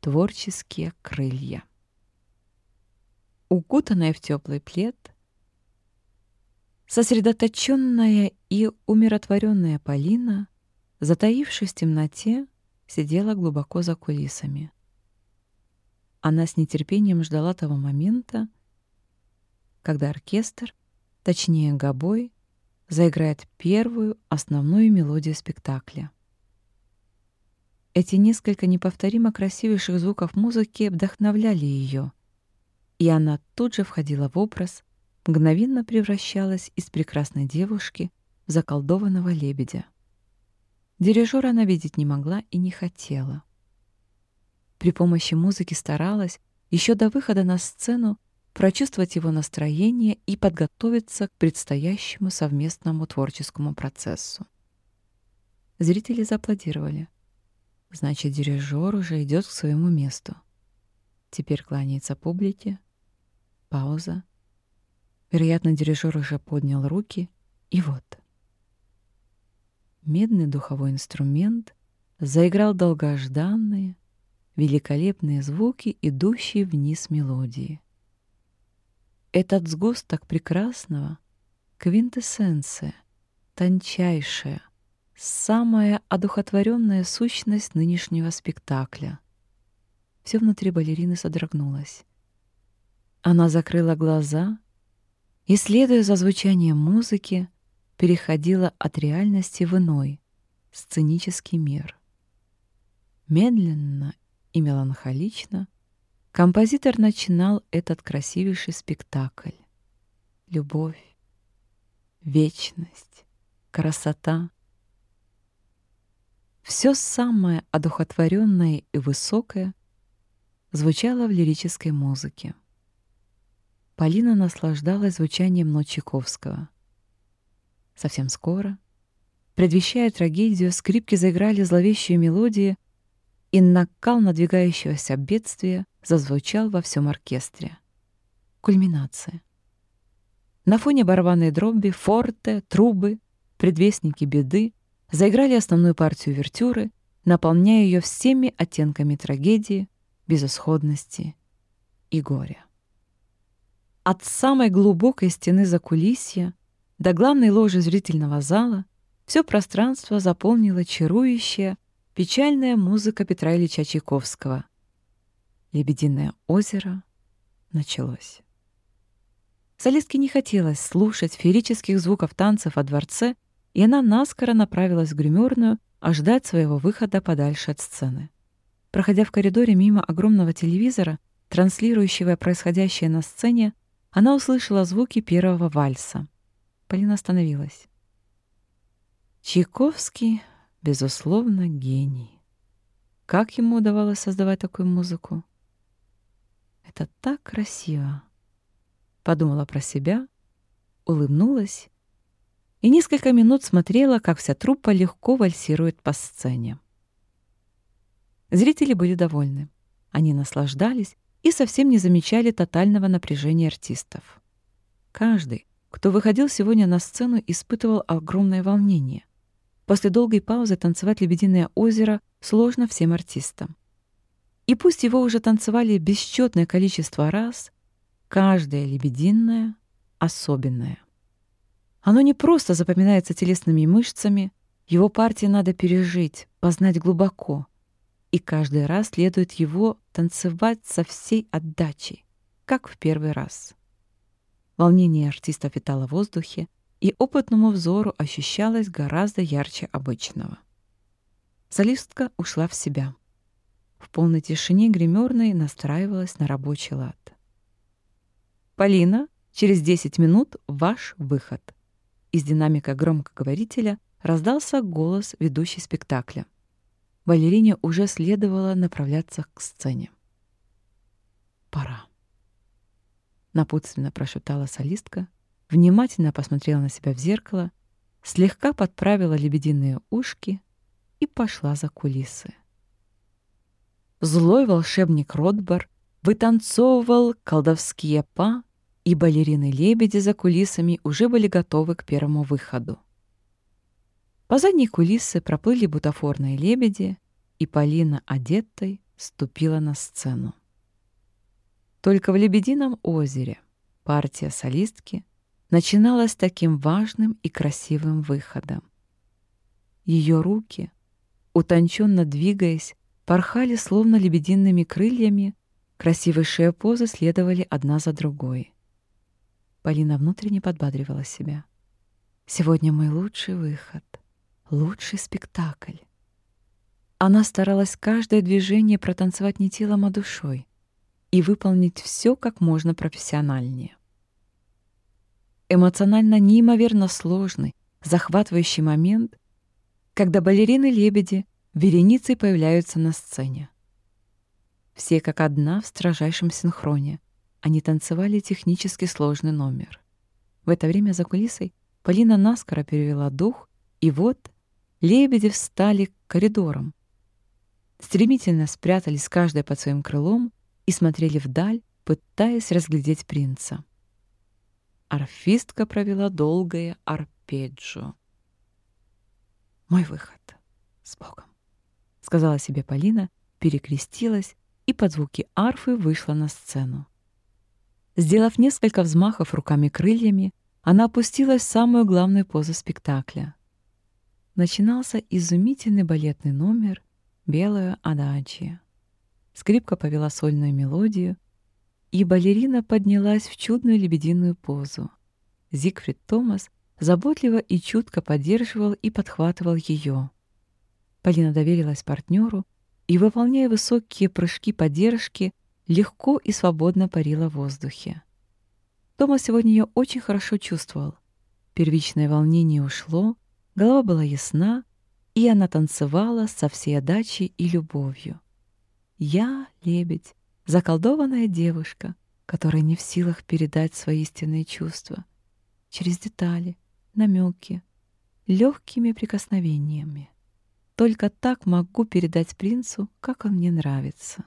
творческие крылья. Укутанная в теплый плед, сосредоточенная и умиротворенная Полина, затаившись в темноте, сидела глубоко за кулисами. Она с нетерпением ждала того момента, когда оркестр, точнее гобой, заиграет первую основную мелодию спектакля. Эти несколько неповторимо красивейших звуков музыки вдохновляли ее, и она тут же входила в образ, мгновенно превращалась из прекрасной девушки в заколдованного лебедя. Дирижера она видеть не могла и не хотела. При помощи музыки старалась еще до выхода на сцену прочувствовать его настроение и подготовиться к предстоящему совместному творческому процессу. Зрители зааплодировали. Значит, дирижер уже идет к своему месту. Теперь кланяется публике. Пауза. Вероятно, дирижер уже поднял руки, и вот. Медный духовой инструмент заиграл долгожданные, великолепные звуки, идущие вниз мелодии. Этот сгусток прекрасного, квинтэссенция, тончайшая, самая одухотворенная сущность нынешнего спектакля. Все внутри балерины содрогнулось. Она закрыла глаза и, следуя за звучанием музыки, переходила от реальности в иной, сценический мир. Медленно и меланхолично композитор начинал этот красивейший спектакль. Любовь, вечность, красота. Все самое одухотворенное и высокое звучало в лирической музыке. Полина наслаждалась звучанием нот. Совсем скоро, предвещая трагедию, скрипки заиграли зловещие мелодии, и накал надвигающегося бедствия зазвучал во всем оркестре. Кульминация. На фоне барабанной дроби, форте, трубы, предвестники беды заиграли основную партию вертюры, наполняя ее всеми оттенками трагедии, безысходности и горя. От самой глубокой стены закулисья до главной ложи зрительного зала все пространство заполнила чарующая, печальная музыка Петра Ильича Чайковского. «Лебединое озеро» началось. Солистке не хотелось слушать феерических звуков танцев во дворце, и она наскоро направилась в гримерную, а ждать своего выхода подальше от сцены. Проходя в коридоре мимо огромного телевизора, транслирующего происходящее на сцене, она услышала звуки первого вальса. Полина остановилась. Чайковский, безусловно, гений. Как ему удавалось создавать такую музыку? Это так красиво подумала про себя, улыбнулась и несколько минут смотрела, как вся труппа легко вальсирует по сцене. Зрители были довольны. Они наслаждались и совсем не замечали тотального напряжения артистов. Каждый, кто выходил сегодня на сцену, испытывал огромное волнение. После долгой паузы танцевать «Лебединое озеро» сложно всем артистам. И пусть его уже танцевали бесчетное количество раз, Каждое лебединое особенное. Оно не просто запоминается телесными мышцами, его партии надо пережить, познать глубоко. И каждый раз следует его танцевать со всей отдачей, как в первый раз. Волнение артиста витало в воздухе, и опытному взору ощущалось гораздо ярче обычного. Солистка ушла в себя. В полной тишине гримерной настраивалась на рабочий лад. «Полина, через 10 минут ваш выход». Из динамика громкоговорителя раздался голос ведущей спектакля. Балерине уже следовало направляться к сцене. «Пора», — напутственно прошептала солистка, внимательно посмотрела на себя в зеркало, слегка подправила лебединые ушки и пошла за кулисы. Злой волшебник Ротбар вытанцовывал колдовские па и балерины-лебеди за кулисами уже были готовы к первому выходу. По задней кулисы проплыли бутафорные лебеди, и Полина, одетой, ступила на сцену. Только в «Лебедином озере» партия солистки начиналась таким важным и красивым выходом. Ее руки, утонченно двигаясь, порхали словно лебедиными крыльями, красивейшие позы следовали одна за другой. Полина внутренне подбадривала себя. Сегодня мой лучший выход, лучший спектакль. Она старалась каждое движение протанцевать не телом, а душой и выполнить все как можно профессиональнее. Эмоционально неимоверно сложный, захватывающий момент, когда балерины-лебеди вереницей появляются на сцене. Все как одна в строжайшем синхроне, они танцевали технически сложный номер. В это время за кулисой Полина наскоро перевела дух, и вот лебеди встали коридором. Стремительно спрятались каждая под своим крылом и смотрели вдаль, пытаясь разглядеть принца. Арфистка провела долгое арпеджио. «Мой выход. С Богом!» — сказала себе Полина, перекрестилась и под звуки арфы вышла на сцену. Сделав несколько взмахов руками-крыльями, она опустилась в самую главную позу спектакля. Начинался изумительный балетный номер «Белая адачия». Скрипка повела сольную мелодию, и балерина поднялась в чудную лебединую позу. Зигфрид Томас заботливо и чутко поддерживал и подхватывал ее. Полина доверилась партнеру и, выполняя высокие прыжки поддержки, легко и свободно парила в воздухе. Тома сегодня ее очень хорошо чувствовал. Первичное волнение ушло, голова была ясна, и она танцевала со всей отдачей и любовью. Я — лебедь, заколдованная девушка, которая не в силах передать свои истинные чувства через детали, намеки, легкими прикосновениями. Только так могу передать принцу, как он мне нравится.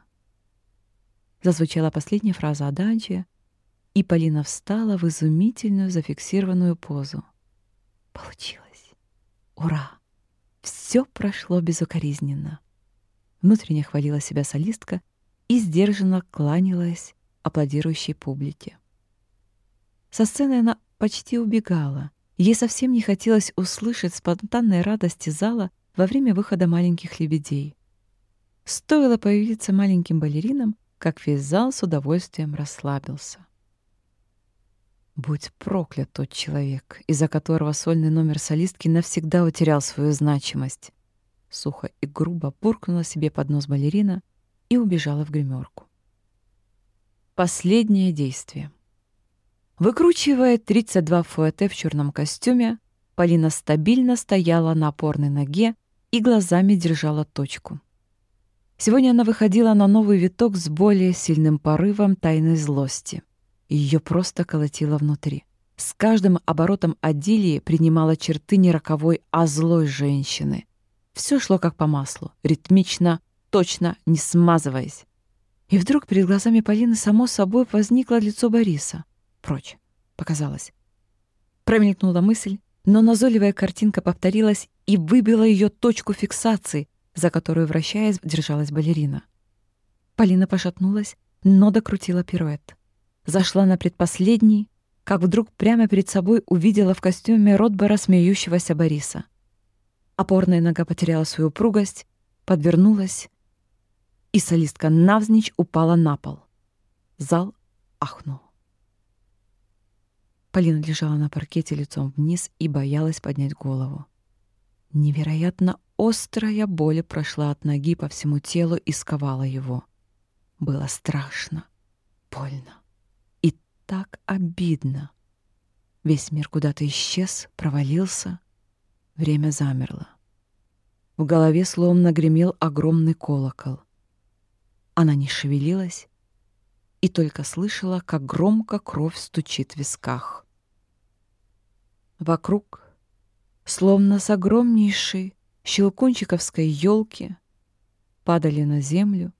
Зазвучала последняя фраза Адагия, и Полина встала в изумительную зафиксированную позу. Получилось. Ура! Все прошло безукоризненно. Внутренне хвалила себя солистка и сдержанно кланялась аплодирующей публике. Со сцены она почти убегала. Ей совсем не хотелось услышать спонтанной радости зала во время выхода маленьких лебедей. Стоило появиться маленьким балеринам, как весь зал с удовольствием расслабился. Будь проклят тот человек, из-за которого сольный номер солистки навсегда утерял свою значимость. Сухо и грубо буркнула себе под нос балерина и убежала в гримерку. Последнее действие. Выкручивая 32 фуэте в черном костюме, Полина стабильно стояла на опорной ноге и глазами держала точку. Сегодня она выходила на новый виток с более сильным порывом тайной злости. Ее просто колотило внутри. С каждым оборотом Адилии принимала черты не роковой, а злой женщины. Все шло как по маслу, ритмично, точно, не смазываясь. И вдруг перед глазами Полины само собой возникло лицо Бориса. Прочь. Показалось. Промелькнула мысль, но назойливая картинка повторилась и выбила ее точку фиксации, за которую, вращаясь, держалась балерина. Полина пошатнулась, но докрутила пируэт. Зашла на предпоследний, как вдруг прямо перед собой увидела в костюме Ротбара смеющегося Бориса. Опорная нога потеряла свою упругость, подвернулась, и солистка навзничь упала на пол. Зал ахнул. Полина лежала на паркете лицом вниз и боялась поднять голову. Невероятно острая боль прошла от ноги по всему телу и сковала его. Было страшно, больно и так обидно. Весь мир куда-то исчез, провалился, время замерло. В голове словно гремел огромный колокол. Она не шевелилась и только слышала, как громко кровь стучит в висках. Вокруг, словно с огромнейшей щелкунчиковской елки, падали на землю,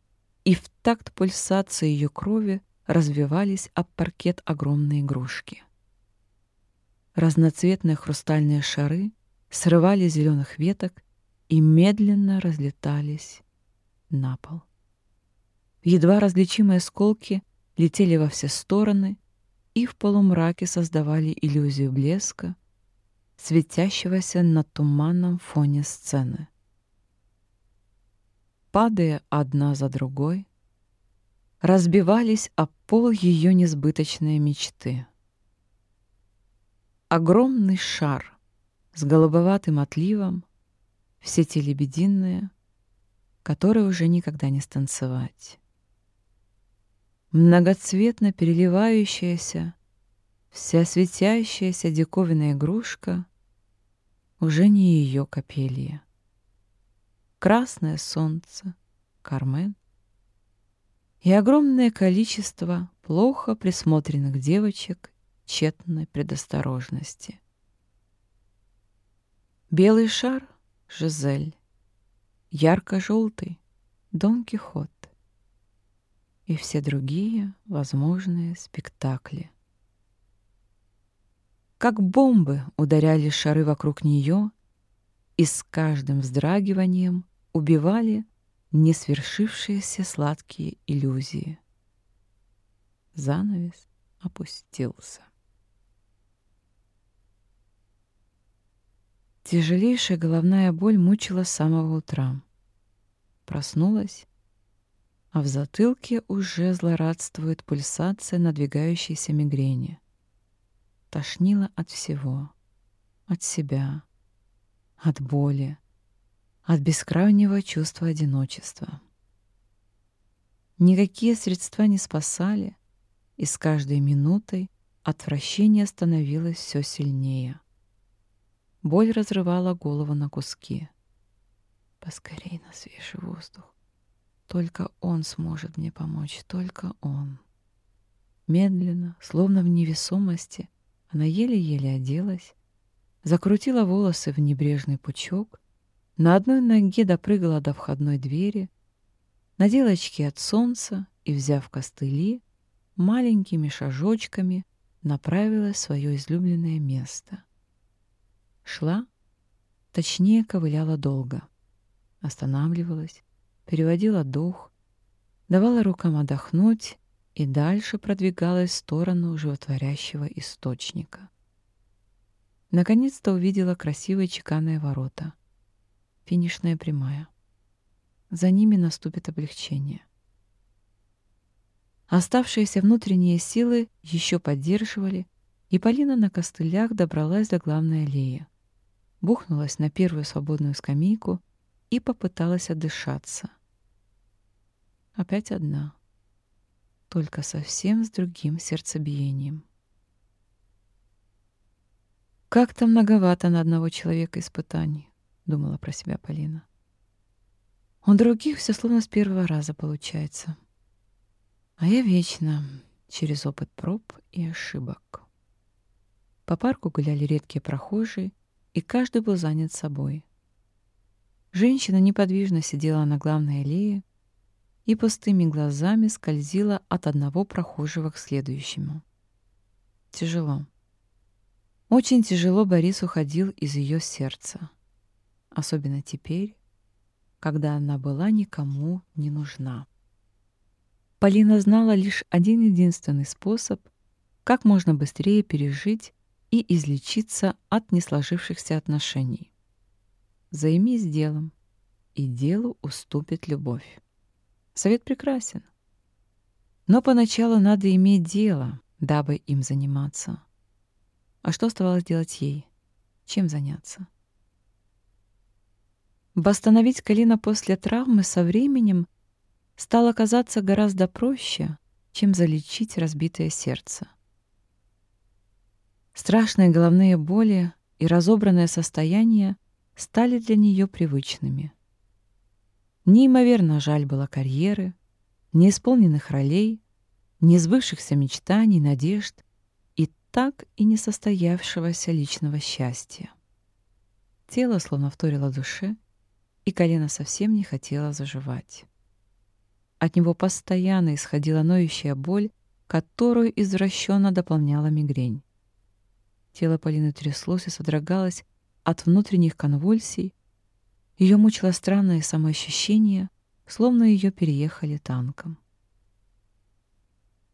и в такт пульсации ее крови развивались об паркет огромные игрушки. Разноцветные хрустальные шары срывали зеленых веток и медленно разлетались на пол. Едва различимые осколки летели во все стороны и в полумраке создавали иллюзию блеска, светящегося на туманном фоне сцены. Падая одна за другой, разбивались о пол ее несбыточные мечты. Огромный шар с голубоватым отливом, все те лебединые, которые уже никогда не станцевать многоцветно переливающаяся, вся светящаяся диковинная игрушка уже не ее капелья. Красное солнце, Кармен и огромное количество плохо присмотренных девочек тщетной предосторожности. Белый шар — Жизель, ярко-желтый — Дон Кихот, и все другие возможные спектакли. Как бомбы ударяли шары вокруг нее и с каждым вздрагиванием убивали несвершившиеся сладкие иллюзии. Занавес опустился. Тяжелейшая головная боль мучила с самого утра. Проснулась а в затылке уже злорадствует пульсация надвигающейся мигрени. Тошнило от всего. От себя, от боли, от бескрайнего чувства одиночества. Никакие средства не спасали, и с каждой минутой отвращение становилось все сильнее. Боль разрывала голову на куски. Поскорей на свежий воздух. Только он сможет мне помочь, только он. Медленно, словно в невесомости, она еле-еле оделась, закрутила волосы в небрежный пучок, на одной ноге допрыгала до входной двери, надела очки от солнца и, взяв костыли, маленькими шажочками направилась в свое излюбленное место. Шла, точнее ковыляла долго, останавливалась, переводила дух, давала рукам отдохнуть и дальше продвигалась в сторону животворящего источника. Наконец-то увидела красивые чеканные ворота. Финишная прямая. За ними наступит облегчение. Оставшиеся внутренние силы еще поддерживали, и Полина на костылях добралась до главной аллеи. Бухнулась на первую свободную скамейку и попыталась отдышаться. Опять одна только совсем с другим сердцебиением. «Как-то многовато на одного человека испытаний», — думала про себя Полина. «У других все словно с первого раза получается. А я вечно через опыт проб и ошибок». По парку гуляли редкие прохожие, и каждый был занят собой. Женщина неподвижно сидела на главной аллее, и пустыми глазами скользила от одного прохожего к следующему. Тяжело. Очень тяжело Борис уходил из ее сердца. Особенно теперь, когда она была никому не нужна. Полина знала лишь один единственный способ, как можно быстрее пережить и излечиться от несложившихся отношений. Займись делом, и делу уступит любовь. Совет прекрасен. Но поначалу надо иметь дело, дабы им заниматься. А что оставалось делать ей? Чем заняться? Восстановить Калина после травмы со временем стало казаться гораздо проще, чем залечить разбитое сердце. Страшные головные боли и разобранное состояние стали для нее привычными — Неимоверно жаль было карьеры, неисполненных ролей, несбывшихся мечтаний, надежд и так и не состоявшегося личного счастья. Тело словно вторило душе, и колено совсем не хотело заживать. От него постоянно исходила ноющая боль, которую извращенно дополняла мигрень. Тело Полины тряслось и содрогалось от внутренних конвульсий, ее мучило странное самоощущение, словно ее переехали танком.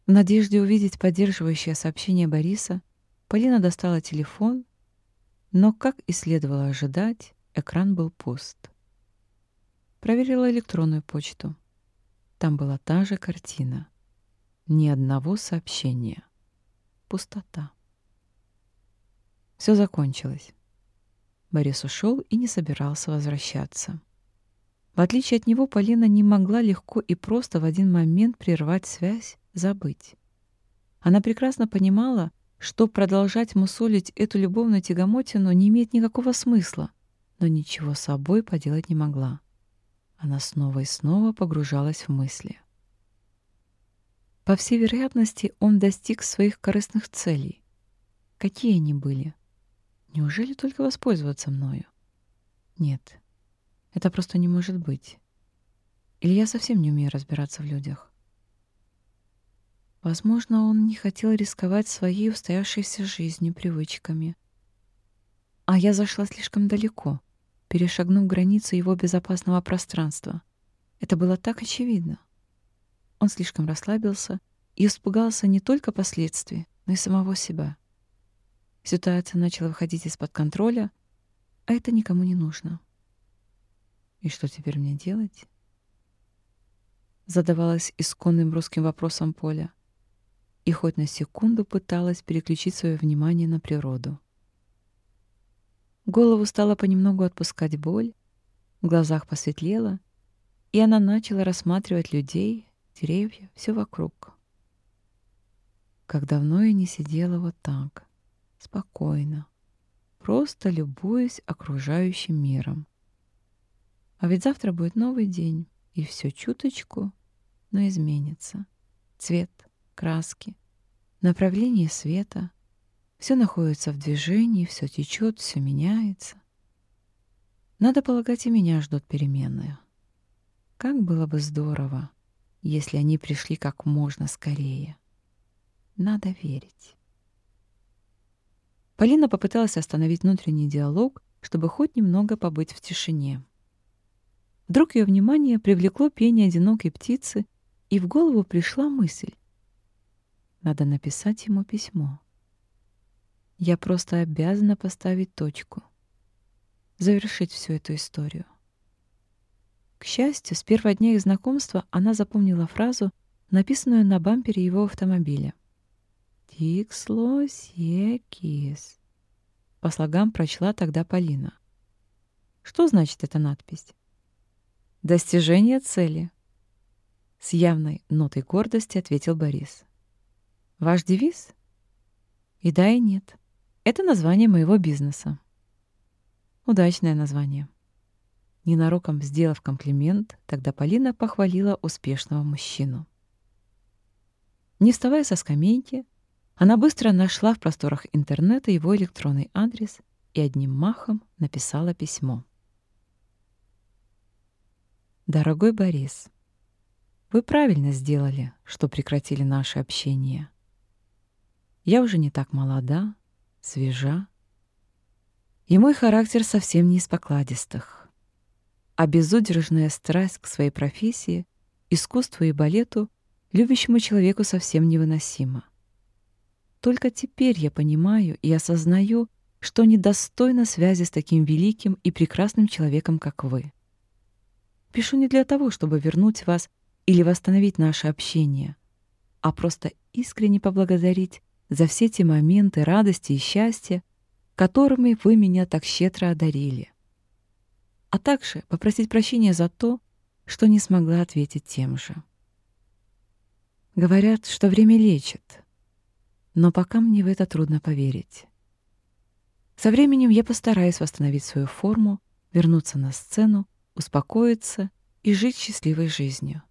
В надежде увидеть поддерживающее сообщение Бориса, Полина достала телефон, но, как и следовало ожидать, экран был пуст. Проверила электронную почту. Там была та же картина. Ни одного сообщения. Пустота. Все закончилось. Борис ушел и не собирался возвращаться. В отличие от него, Полина не могла легко и просто в один момент прервать связь, забыть. Она прекрасно понимала, что продолжать мусолить эту любовную тягомотину не имеет никакого смысла, но ничего с собой поделать не могла. Она снова и снова погружалась в мысли. По всей вероятности, он достиг своих корыстных целей. Какие они были? Неужели только воспользоваться мною? Нет, это просто не может быть. Или я совсем не умею разбираться в людях? Возможно, он не хотел рисковать своей устоявшейся жизнью, привычками. А я зашла слишком далеко, перешагнув границу его безопасного пространства. Это было так очевидно. Он слишком расслабился и испугался не только последствий, но и самого себя. Ситуация начала выходить из-под контроля, а это никому не нужно. И что теперь мне делать? Задавалась исконным русским вопросом Поля и хоть на секунду пыталась переключить свое внимание на природу. Голову стала понемногу отпускать боль, в глазах посветлело, и она начала рассматривать людей, деревья, все вокруг. Как давно я не сидела вот так, спокойно, просто любуясь окружающим миром. А ведь завтра будет новый день, и все чуточку, но изменится. Цвет, краски, направление света. Все находится в движении, все течет, все меняется. Надо полагать, и меня ждут перемены. Как было бы здорово, если они пришли как можно скорее. Надо верить. Полина попыталась остановить внутренний диалог, чтобы хоть немного побыть в тишине. Вдруг ее внимание привлекло пение одинокой птицы, и в голову пришла мысль. Надо написать ему письмо. Я просто обязана поставить точку. Завершить всю эту историю. К счастью, с первого дня их знакомства она запомнила фразу, написанную на бампере его автомобиля. «Тикслосекис». По слогам прочла тогда Полина. Что значит эта надпись? «Достижение цели», — с явной нотой гордости ответил Борис. Ваш девиз? И да, и нет. Это название моего бизнеса. Удачное название. Ненароком сделав комплимент, тогда Полина похвалила успешного мужчину. Не вставая со скамейки, она быстро нашла в просторах интернета его электронный адрес и одним махом написала письмо. «Дорогой Борис, вы правильно сделали, что прекратили наше общение. Я уже не так молода, свежа. И мой характер совсем не из покладистых. А безудержная страсть к своей профессии, искусству и балету любящему человеку совсем невыносима. Только теперь я понимаю и осознаю, что недостойна связи с таким великим и прекрасным человеком, как вы. Пишу не для того, чтобы вернуть вас или восстановить наше общение, а просто искренне поблагодарить за все те моменты радости и счастья, которыми вы меня так щедро одарили. А также попросить прощения за то, что не смогла ответить тем же. Говорят, что время лечит, но пока мне в это трудно поверить. Со временем я постараюсь восстановить свою форму, вернуться на сцену, успокоиться и жить счастливой жизнью,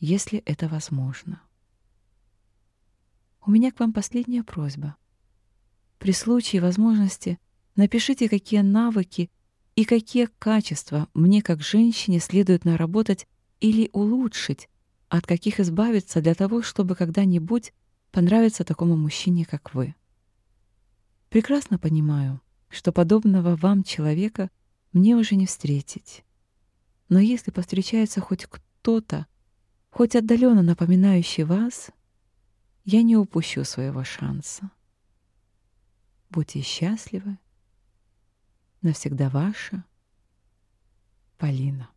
если это возможно. У меня к вам последняя просьба. При случае возможности напишите, какие навыки и какие качества мне как женщине следует наработать или улучшить, от каких избавиться для того, чтобы когда-нибудь понравиться такому мужчине, как вы. Прекрасно понимаю, что подобного вам человека мне уже не встретить. Но если повстречается хоть кто-то, хоть отдаленно напоминающий вас, я не упущу своего шанса. Будьте счастливы. Навсегда ваша Полина.